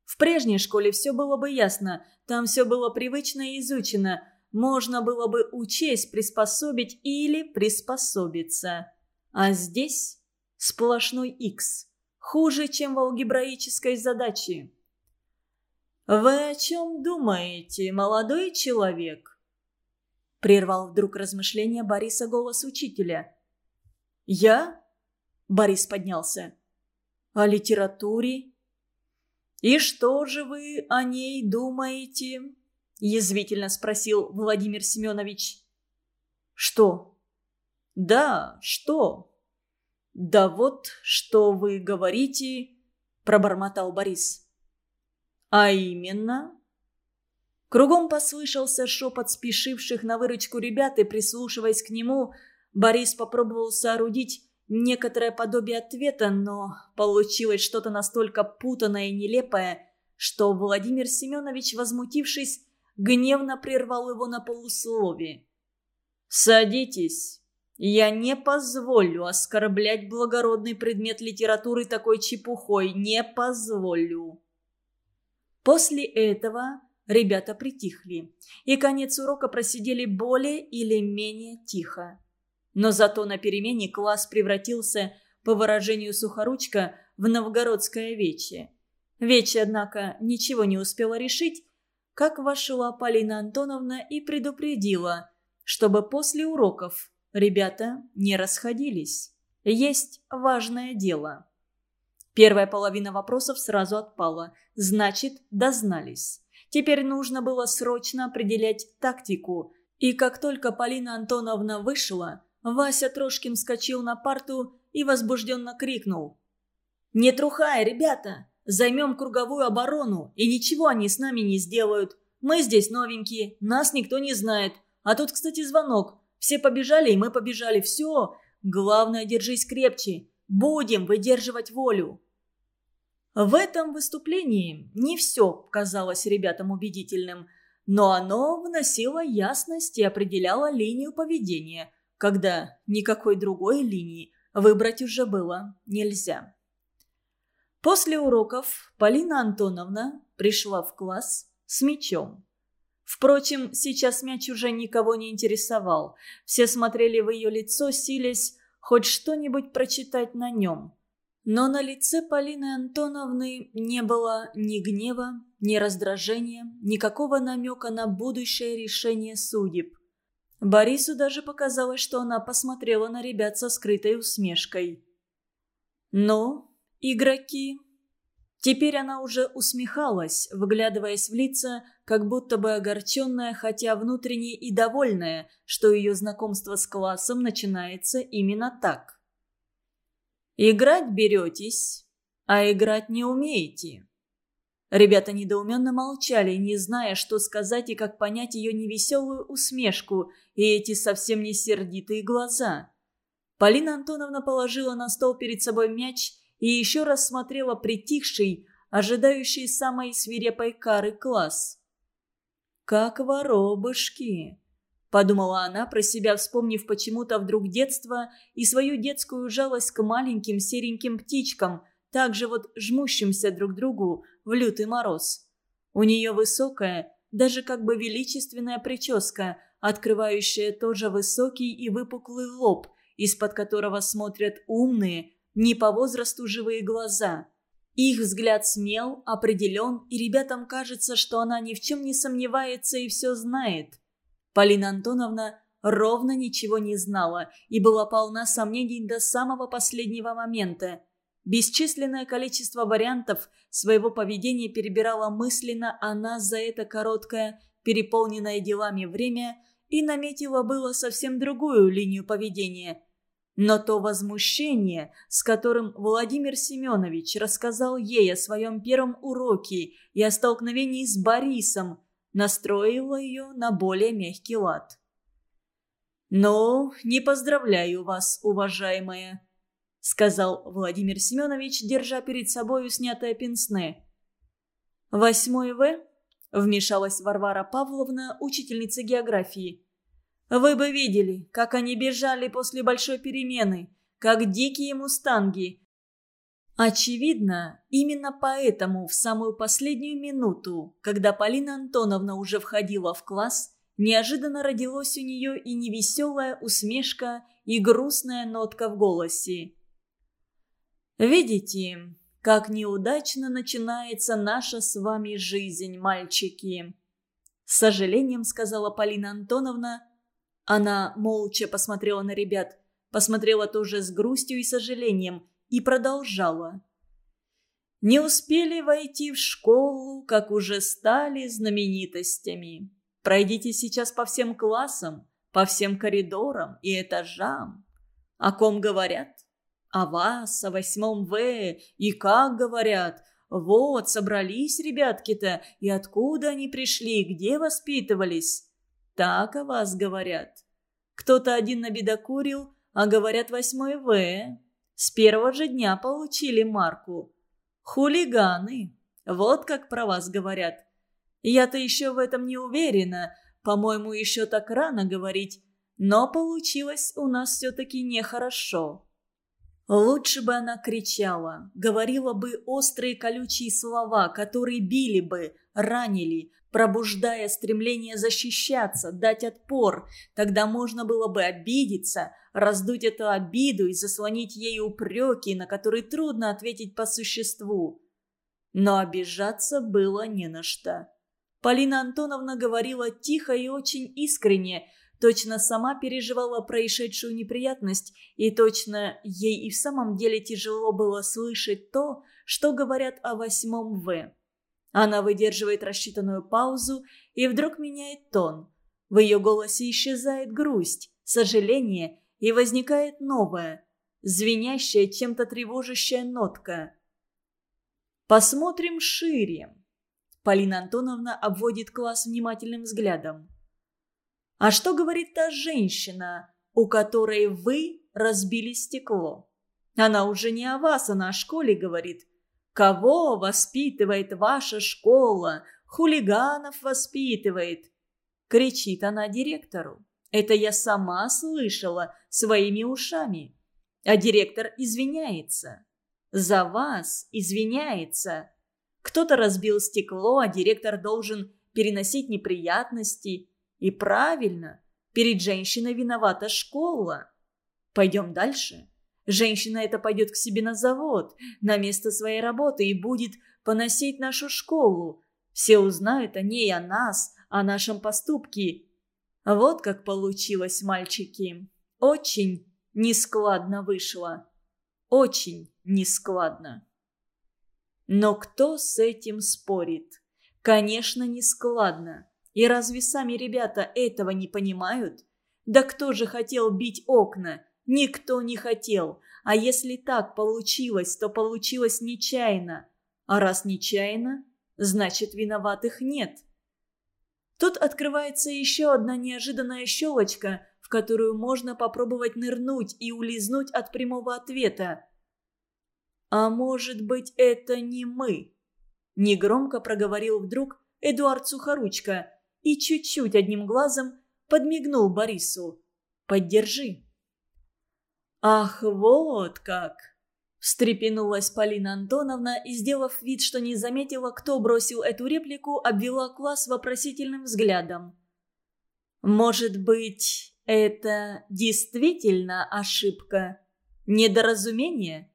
В прежней школе все было бы ясно, там все было привычно и изучено, можно было бы учесть, приспособить или приспособиться. А здесь сплошной X, хуже, чем в алгебраической задаче. «Вы о чем думаете, молодой человек?» Прервал вдруг размышления Бориса голос учителя. «Я?» Борис поднялся. «О литературе?» «И что же вы о ней думаете?» Язвительно спросил Владимир Семенович. «Что?» «Да, что?» «Да вот, что вы говорите», – пробормотал Борис. «А именно?» Кругом послышался шепот спешивших на выручку ребят, и, прислушиваясь к нему, Борис попробовал соорудить некоторое подобие ответа, но получилось что-то настолько путанное и нелепое, что Владимир Семенович, возмутившись, гневно прервал его на полуслове. «Садитесь. Я не позволю оскорблять благородный предмет литературы такой чепухой. Не позволю». После этого ребята притихли, и конец урока просидели более или менее тихо. Но зато на перемене класс превратился, по выражению Сухоручка, в новгородское вече. Вече, однако, ничего не успела решить, как вошла Полина Антоновна и предупредила, чтобы после уроков ребята не расходились. Есть важное дело. Первая половина вопросов сразу отпала, значит, дознались. Теперь нужно было срочно определять тактику. И как только Полина Антоновна вышла, Вася Трошкин вскочил на парту и возбужденно крикнул. «Не трухай, ребята! Займем круговую оборону, и ничего они с нами не сделают. Мы здесь новенькие, нас никто не знает. А тут, кстати, звонок. Все побежали, и мы побежали. Все. Главное, держись крепче. Будем выдерживать волю». В этом выступлении не все казалось ребятам убедительным, но оно вносило ясность и определяло линию поведения, когда никакой другой линии выбрать уже было нельзя. После уроков Полина Антоновна пришла в класс с мячом. Впрочем, сейчас мяч уже никого не интересовал. Все смотрели в ее лицо, силясь хоть что-нибудь прочитать на нем. Но на лице Полины Антоновны не было ни гнева, ни раздражения, никакого намека на будущее решение судеб. Борису даже показалось, что она посмотрела на ребят со скрытой усмешкой. «Ну, игроки...» Теперь она уже усмехалась, выглядываясь в лица, как будто бы огорченная, хотя внутренне и довольная, что ее знакомство с классом начинается именно так. «Играть беретесь, а играть не умеете». Ребята недоуменно молчали, не зная, что сказать и как понять ее невеселую усмешку и эти совсем не сердитые глаза. Полина Антоновна положила на стол перед собой мяч и еще раз смотрела притихший, ожидающий самой свирепой кары класс. «Как воробышки!» – подумала она про себя, вспомнив почему-то вдруг детство и свою детскую жалость к маленьким сереньким птичкам, также вот жмущимся друг другу в лютый мороз. У нее высокая, даже как бы величественная прическа, открывающая тоже высокий и выпуклый лоб, из-под которого смотрят умные, не по возрасту живые глаза. Их взгляд смел, определен, и ребятам кажется, что она ни в чем не сомневается и все знает. Полина Антоновна ровно ничего не знала и была полна сомнений до самого последнего момента. Бесчисленное количество вариантов своего поведения перебирала мысленно она за это короткое, переполненное делами время и наметила было совсем другую линию поведения – но то возмущение, с которым Владимир Семенович рассказал ей о своем первом уроке и о столкновении с Борисом, настроило ее на более мягкий лад. «Ну, не поздравляю вас, уважаемая», — сказал Владимир Семенович, держа перед собою снятое пенсне. «Восьмой В?» — вмешалась Варвара Павловна, учительница географии. Вы бы видели, как они бежали после большой перемены, как дикие мустанги. Очевидно, именно поэтому в самую последнюю минуту, когда Полина Антоновна уже входила в класс, неожиданно родилась у нее и невеселая усмешка, и грустная нотка в голосе. «Видите, как неудачно начинается наша с вами жизнь, мальчики!» С сожалением сказала Полина Антоновна, она молча посмотрела на ребят, посмотрела тоже с грустью и сожалением и продолжала. Не успели войти в школу, как уже стали знаменитостями. Пройдите сейчас по всем классам, по всем коридорам и этажам. О ком говорят? О вас, о восьмом В, и как говорят. Вот, собрались ребятки-то, и откуда они пришли, где воспитывались? Так о вас говорят. Кто-то один набедокурил, а говорят восьмой В. С первого же дня получили марку. Хулиганы. Вот как про вас говорят. Я-то еще в этом не уверена. По-моему, еще так рано говорить. Но получилось у нас все-таки нехорошо. Лучше бы она кричала, говорила бы острые колючие слова, которые били бы, ранили, пробуждая стремление защищаться, дать отпор. Тогда можно было бы обидеться, раздуть эту обиду и заслонить ей упреки, на которые трудно ответить по существу. Но обижаться было не на что. Полина Антоновна говорила тихо и очень искренне, точно сама переживала происшедшую неприятность, и точно ей и в самом деле тяжело было слышать то, что говорят о восьмом В. Она выдерживает рассчитанную паузу и вдруг меняет тон. В ее голосе исчезает грусть, сожаление, и возникает новая, звенящая, чем-то тревожащая нотка. «Посмотрим шире», Полина Антоновна обводит класс внимательным взглядом. «А что говорит та женщина, у которой вы разбили стекло? Она уже не о вас, она о школе говорит. Кого воспитывает ваша школа? Хулиганов воспитывает!» Кричит она директору. Это я сама слышала своими ушами. А директор извиняется. За вас извиняется. Кто-то разбил стекло, а директор должен переносить неприятности. И правильно, перед женщиной виновата школа. Пойдем дальше. Женщина эта пойдет к себе на завод, на место своей работы и будет поносить нашу школу. Все узнают о ней, о нас, о нашем поступке. Вот как получилось, мальчики. Очень нескладно вышло. Очень нескладно. Но кто с этим спорит? Конечно, не складно. И разве сами ребята этого не понимают? Да кто же хотел бить окна? Никто не хотел. А если так получилось, то получилось нечаянно. А раз нечаянно, значит виноватых нет. Тут открывается еще одна неожиданная щелочка, в которую можно попробовать нырнуть и улизнуть от прямого ответа. «А может быть, это не мы?» Негромко проговорил вдруг Эдуард Сухоручка и чуть-чуть одним глазом подмигнул Борису. «Поддержи». «Ах, вот как!» Встрепенулась Полина Антоновна и, сделав вид, что не заметила, кто бросил эту реплику, обвела класс вопросительным взглядом. «Может быть, это действительно ошибка? Недоразумение?»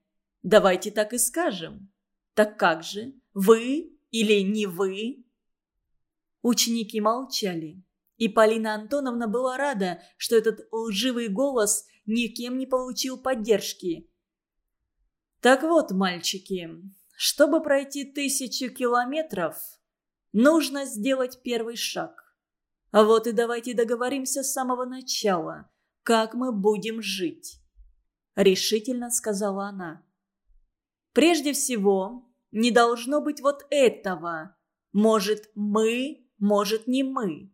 Давайте так и скажем. Так как же, вы или не вы?» Ученики молчали. И Полина Антоновна была рада, что этот лживый голос никем не получил поддержки. «Так вот, мальчики, чтобы пройти тысячу километров, нужно сделать первый шаг. А вот и давайте договоримся с самого начала, как мы будем жить», — решительно сказала она. Прежде всего, не должно быть вот этого. Может, мы, может, не мы.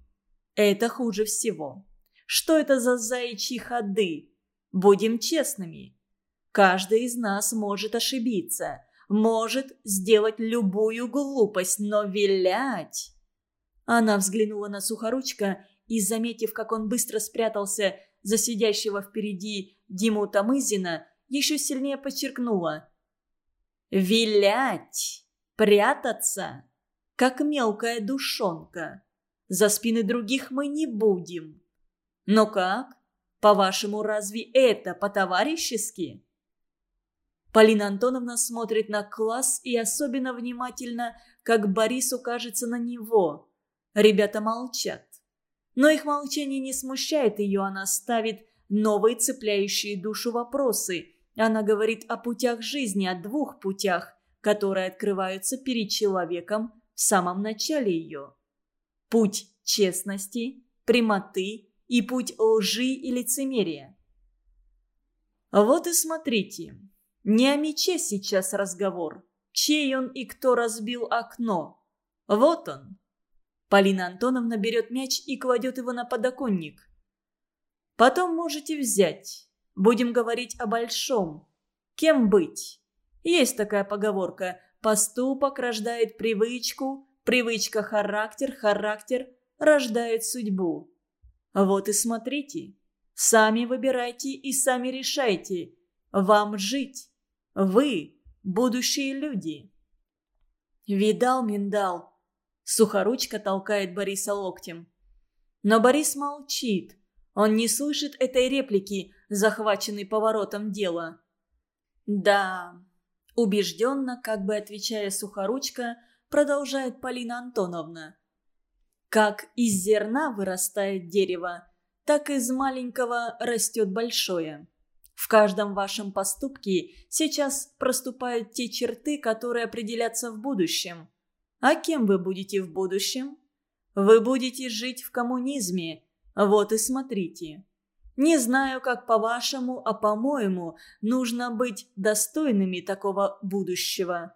Это хуже всего. Что это за заячьи ходы? Будем честными. Каждый из нас может ошибиться, может сделать любую глупость, но вилять... Она взглянула на Сухоручка и, заметив, как он быстро спрятался за сидящего впереди Диму Тамызина, еще сильнее подчеркнула. Вилять, прятаться, как мелкая душонка. За спины других мы не будем. Но как? По-вашему, разве это по-товарищески? Полина Антоновна смотрит на класс и особенно внимательно, как Борису кажется на него. Ребята молчат. Но их молчание не смущает ее, она ставит новые цепляющие душу вопросы – она говорит о путях жизни, о двух путях, которые открываются перед человеком в самом начале ее. Путь честности, прямоты и путь лжи и лицемерия. Вот и смотрите, Не о мече сейчас разговор. Чей он и кто разбил окно? Вот он. Полина Антоновна берет мяч и кладет его на подоконник. Потом можете взять. Будем говорить о большом. Кем быть? Есть такая поговорка. Поступок рождает привычку, привычка – характер, характер рождает судьбу. Вот и смотрите. Сами выбирайте и сами решайте. Вам жить. Вы – будущие люди. Видал, миндал. Сухоручка толкает Бориса локтем. Но Борис молчит. Он не слышит этой реплики, захваченной поворотом дела. «Да», – убежденно, как бы отвечая Сухоручка, продолжает Полина Антоновна. «Как из зерна вырастает дерево, так из маленького растет большое. В каждом вашем поступке сейчас проступают те черты, которые определятся в будущем. А кем вы будете в будущем? Вы будете жить в коммунизме. Вот и смотрите. Не знаю, как по-вашему, а по-моему, нужно быть достойными такого будущего.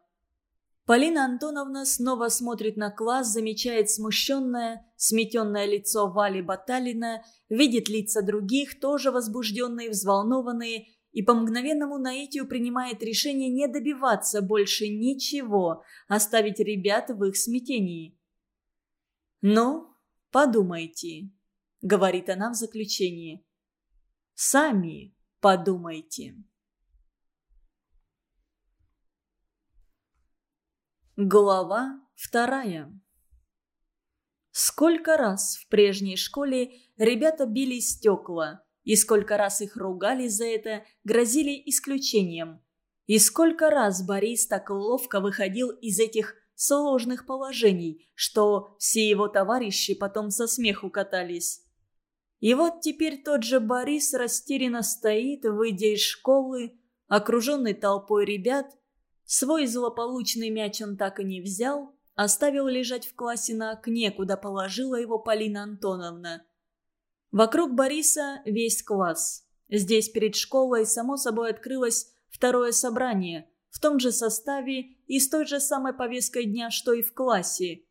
Полина Антоновна снова смотрит на класс, замечает смущенное, сметенное лицо Вали Баталина, видит лица других, тоже возбужденные, взволнованные, и по мгновенному наитию принимает решение не добиваться больше ничего, оставить ребят в их смятении. «Ну, подумайте», — говорит она в заключении. «Сами подумайте». Глава вторая Сколько раз в прежней школе ребята били стекла, и сколько раз их ругали за это, грозили исключением. И сколько раз Борис так ловко выходил из этих сложных положений, что все его товарищи потом со смеху катались. И вот теперь тот же Борис растерянно стоит, выйдя из школы, окруженный толпой ребят, Свой злополучный мяч он так и не взял, оставил лежать в классе на окне, куда положила его Полина Антоновна. Вокруг Бориса весь класс. Здесь перед школой, само собой, открылось второе собрание, в том же составе и с той же самой повесткой дня, что и в классе.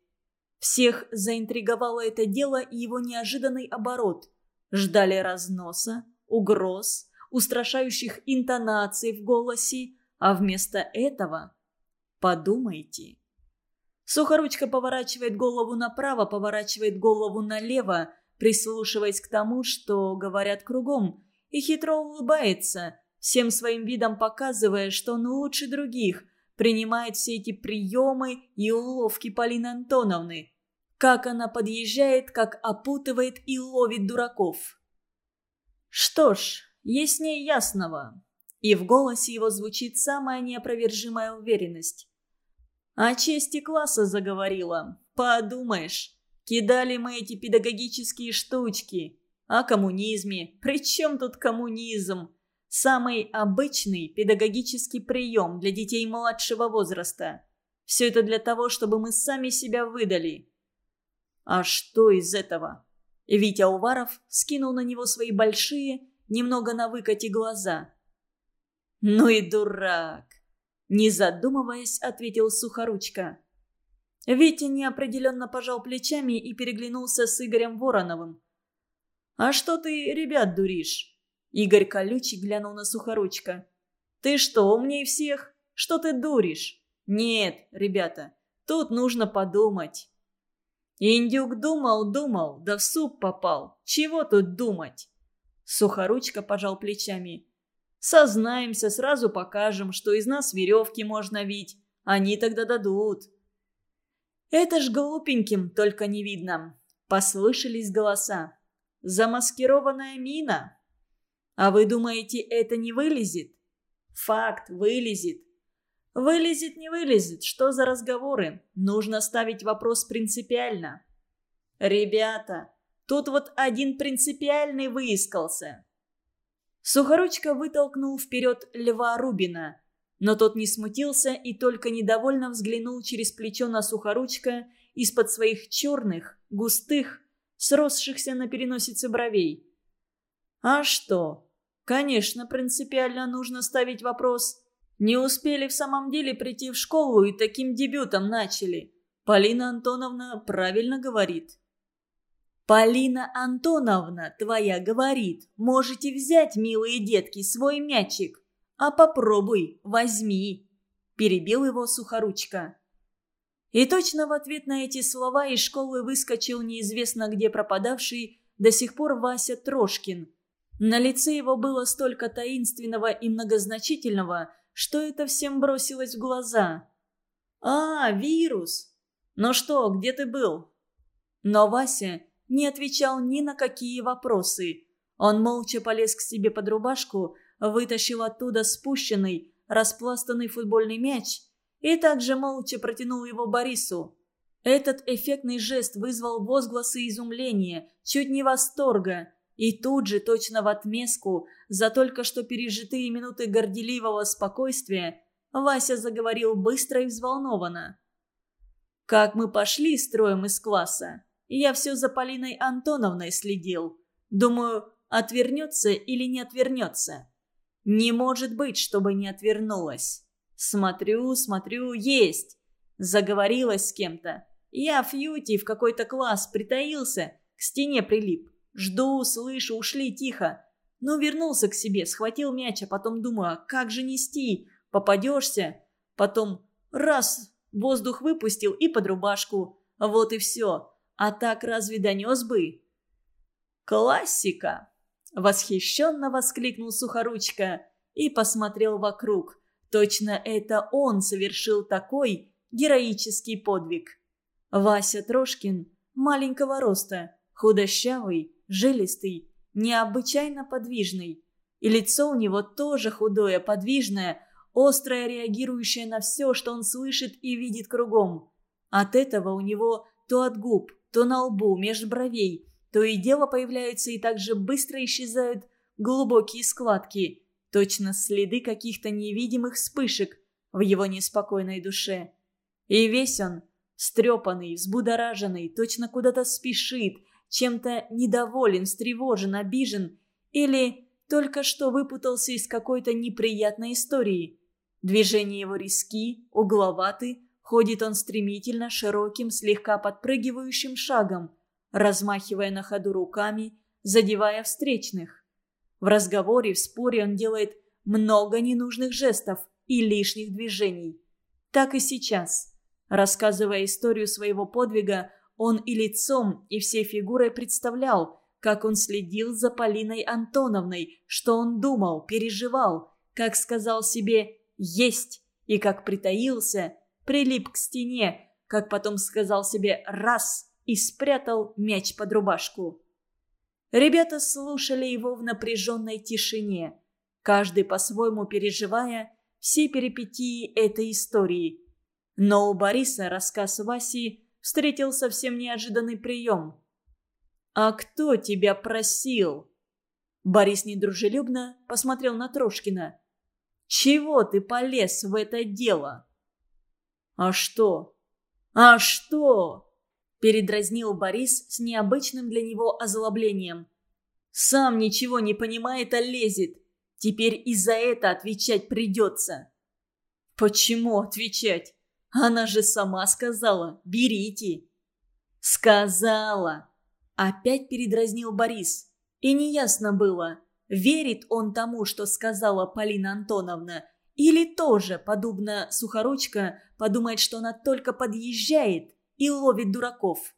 Всех заинтриговало это дело и его неожиданный оборот. Ждали разноса, угроз, устрашающих интонаций в голосе, а вместо этого подумайте. Сухоручка поворачивает голову направо, поворачивает голову налево, прислушиваясь к тому, что говорят кругом, и хитро улыбается, всем своим видом показывая, что он лучше других, принимает все эти приемы и уловки Полины Антоновны. Как она подъезжает, как опутывает и ловит дураков. Что ж, яснее ясного. И в голосе его звучит самая неопровержимая уверенность. О чести класса заговорила. Подумаешь, кидали мы эти педагогические штучки. О коммунизме. При чем тут коммунизм? Самый обычный педагогический прием для детей младшего возраста. Все это для того, чтобы мы сами себя выдали. А что из этого? Витя Уваров скинул на него свои большие, немного на выкате глаза – «Ну и дурак!» Не задумываясь, ответил Сухоручка. Витя неопределенно пожал плечами и переглянулся с Игорем Вороновым. «А что ты ребят дуришь?» Игорь колючий глянул на Сухоручка. «Ты что, умней всех? Что ты дуришь?» «Нет, ребята, тут нужно подумать». Индюк думал, думал, да в суп попал. Чего тут думать? Сухоручка пожал плечами. Сознаемся, сразу покажем, что из нас веревки можно вить. Они тогда дадут. Это ж глупеньким только не видно. Послышались голоса. Замаскированная мина. А вы думаете, это не вылезет? Факт, вылезет. Вылезет, не вылезет. Что за разговоры? Нужно ставить вопрос принципиально. Ребята, тут вот один принципиальный выискался. Сухоручка вытолкнул вперед Льва Рубина. Но тот не смутился и только недовольно взглянул через плечо на Сухоручка из-под своих черных, густых, сросшихся на переносице бровей. «А что? Конечно, принципиально нужно ставить вопрос. Не успели в самом деле прийти в школу и таким дебютом начали. Полина Антоновна правильно говорит. «Полина Антоновна твоя говорит, можете взять, милые детки, свой мячик. А попробуй, возьми», – перебил его сухоручка. И точно в ответ на эти слова из школы выскочил неизвестно где пропадавший до сих пор Вася Трошкин. На лице его было столько таинственного и многозначительного, что это всем бросилось в глаза. «А, вирус! Ну что, где ты был?» Но Вася не отвечал ни на какие вопросы. Он молча полез к себе под рубашку, вытащил оттуда спущенный, распластанный футбольный мяч и также молча протянул его Борису. Этот эффектный жест вызвал возгласы изумления, чуть не восторга, и тут же, точно в отместку, за только что пережитые минуты горделивого спокойствия, Вася заговорил быстро и взволнованно. «Как мы пошли строем из класса, я все за Полиной Антоновной следил. Думаю, отвернется или не отвернется. Не может быть, чтобы не отвернулась. Смотрю, смотрю, есть. Заговорилась с кем-то. Я в Юти в какой-то класс притаился, к стене прилип. Жду, слышу, ушли тихо. Ну, вернулся к себе, схватил мяч, а потом думаю, а как же нести? Попадешься? Потом раз, воздух выпустил и под рубашку. Вот и все. А так разве донес бы? «Классика!» – восхищенно воскликнул Сухоручка и посмотрел вокруг. Точно это он совершил такой героический подвиг. Вася Трошкин маленького роста, худощавый, жилистый, необычайно подвижный. И лицо у него тоже худое, подвижное, острое, реагирующее на все, что он слышит и видит кругом. От этого у него то от губ, то на лбу, меж бровей, то и дело появляются и также быстро исчезают глубокие складки, точно следы каких-то невидимых вспышек в его неспокойной душе. И весь он, стрепанный, взбудораженный, точно куда-то спешит, чем-то недоволен, встревожен, обижен или только что выпутался из какой-то неприятной истории. Движения его риски, угловаты, ходит он стремительно, широким, слегка подпрыгивающим шагом, размахивая на ходу руками, задевая встречных. В разговоре, в споре он делает много ненужных жестов и лишних движений. Так и сейчас. Рассказывая историю своего подвига, он и лицом, и всей фигурой представлял, как он следил за Полиной Антоновной, что он думал, переживал, как сказал себе «есть» и как притаился, прилип к стене, как потом сказал себе «раз» и спрятал мяч под рубашку. Ребята слушали его в напряженной тишине, каждый по-своему переживая все перипетии этой истории. Но у Бориса рассказ Васи встретил совсем неожиданный прием. «А кто тебя просил?» Борис недружелюбно посмотрел на Трошкина. «Чего ты полез в это дело?» «А что?» «А что?» Передразнил Борис с необычным для него озлоблением. «Сам ничего не понимает, а лезет. Теперь и за это отвечать придется». «Почему отвечать? Она же сама сказала, берите. Сказала. Опять передразнил Борис. И неясно было, верит он тому, что сказала Полина Антоновна, или тоже, подобно Сухоручка, подумает, что она только подъезжает и ловит дураков.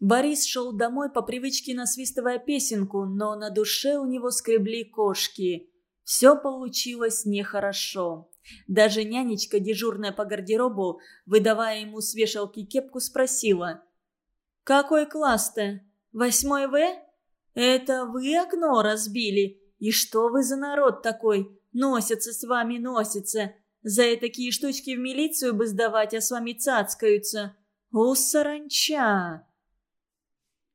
Борис шел домой по привычке насвистывая песенку, но на душе у него скребли кошки. Все получилось нехорошо. Даже нянечка, дежурная по гардеробу, выдавая ему с вешалки кепку, спросила. «Какой класс-то? Восьмой В? Это вы окно разбили? И что вы за народ такой? Носятся с вами, носятся. За такие штучки в милицию бы сдавать, а с вами цацкаются. У саранча!»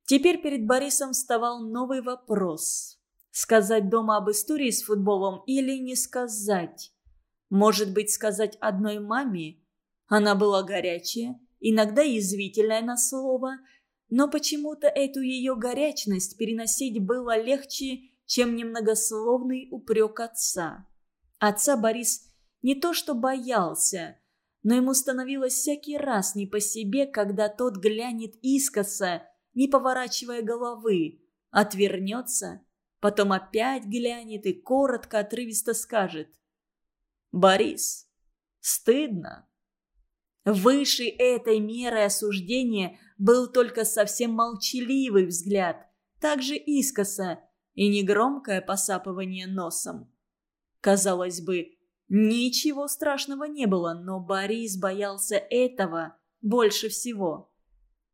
Теперь перед Борисом вставал новый вопрос. Сказать дома об истории с футболом или не сказать? Может быть, сказать одной маме? Она была горячая, иногда язвительная на слово, но почему-то эту ее горячность переносить было легче, чем немногословный упрек отца. Отца Борис не то что боялся, но ему становилось всякий раз не по себе, когда тот глянет искоса, не поворачивая головы, отвернется, потом опять глянет и коротко, отрывисто скажет. «Борис, стыдно». Выше этой меры осуждения был только совсем молчаливый взгляд, также искоса, и негромкое посапывание носом. Казалось бы, ничего страшного не было, но Борис боялся этого больше всего.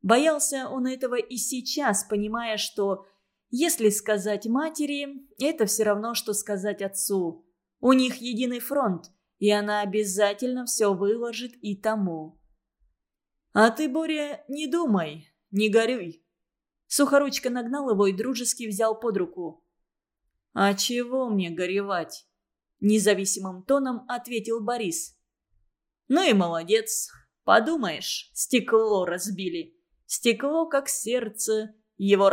Боялся он этого и сейчас, понимая, что если сказать матери, это все равно, что сказать отцу. У них единый фронт, и она обязательно все выложит и тому. «А ты, Боря, не думай, не горюй». Сухоручка нагнал его и дружески взял под руку. «А чего мне горевать?» Независимым тоном ответил Борис. «Ну и молодец. Подумаешь, стекло разбили. Стекло как сердце, его